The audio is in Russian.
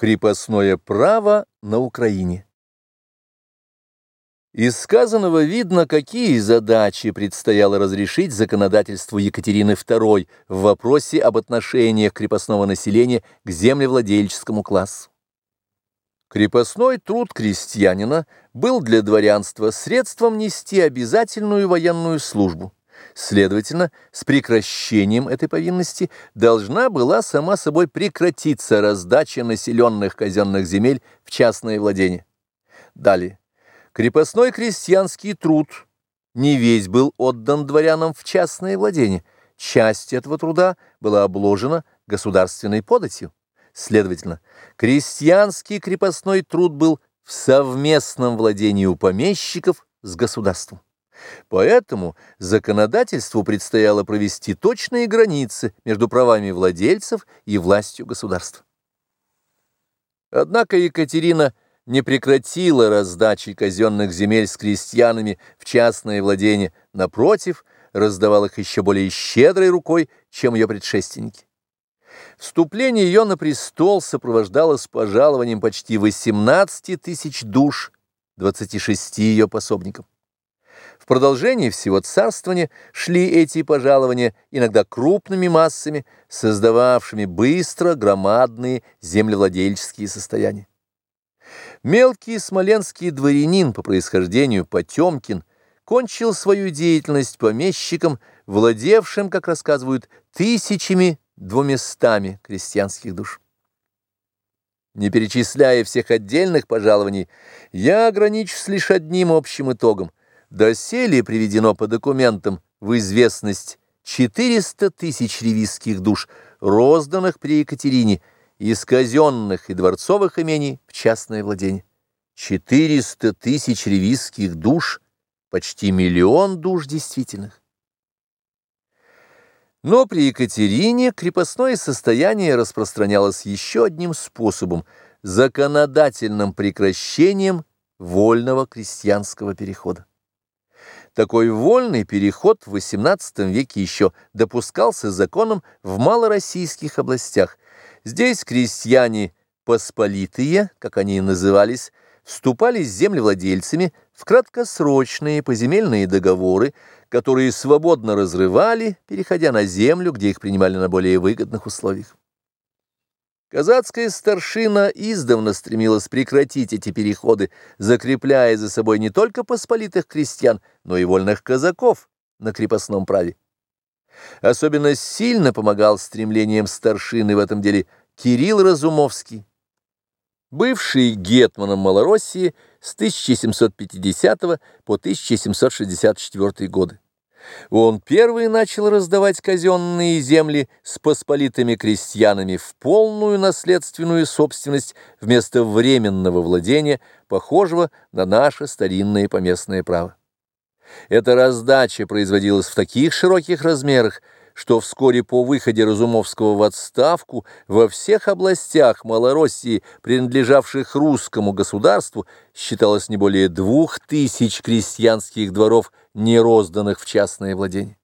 Крепостное право на Украине. Из сказанного видно, какие задачи предстояло разрешить законодательству Екатерины II в вопросе об отношениях крепостного населения к землевладельческому классу. Крепостной труд крестьянина был для дворянства средством нести обязательную военную службу. Следовательно, с прекращением этой повинности должна была сама собой прекратиться раздача населенных казенных земель в частное владение. Далее. Крепостной крестьянский труд не весь был отдан дворянам в частное владение. Часть этого труда была обложена государственной податью. Следовательно, крестьянский крепостной труд был в совместном владении у помещиков с государством. Поэтому законодательству предстояло провести точные границы между правами владельцев и властью государства. Однако Екатерина не прекратила раздачи казенных земель с крестьянами в частное владение, напротив, раздавал их еще более щедрой рукой, чем ее предшественники. Вступление ее на престол сопровождалось пожалованием почти 18 тысяч душ 26 ее пособникам. В продолжении всего царствования шли эти пожалования иногда крупными массами, создававшими быстро громадные землевладельческие состояния. Мелкий смоленский дворянин по происхождению Потемкин кончил свою деятельность помещиком, владевшим, как рассказывают, тысячами двуместами крестьянских душ. Не перечисляя всех отдельных пожалований, я ограничусь лишь одним общим итогом. Доселе приведено по документам в известность 400 тысяч ревизских душ, розданных при Екатерине, из казенных и дворцовых имений в частное владение. 400 тысяч ревизских душ, почти миллион душ действительных. Но при Екатерине крепостное состояние распространялось еще одним способом – законодательным прекращением вольного крестьянского перехода. Такой вольный переход в XVIII веке еще допускался законом в малороссийских областях. Здесь крестьяне посполитые, как они назывались, вступали с землевладельцами в краткосрочные поземельные договоры, которые свободно разрывали, переходя на землю, где их принимали на более выгодных условиях. Казацкая старшина издавна стремилась прекратить эти переходы, закрепляя за собой не только посполитых крестьян, но и вольных казаков на крепостном праве. Особенно сильно помогал стремлениям старшины в этом деле Кирилл Разумовский, бывший гетманом Малороссии с 1750 по 1764 годы. Он первый начал раздавать казенные земли с посполитыми крестьянами в полную наследственную собственность вместо временного владения, похожего на наше старинное поместное право. Эта раздача производилась в таких широких размерах, что вскоре по выходе Разумовского в отставку во всех областях Малороссии, принадлежавших русскому государству, считалось не более двух тысяч крестьянских дворов, не розданных в частное владение.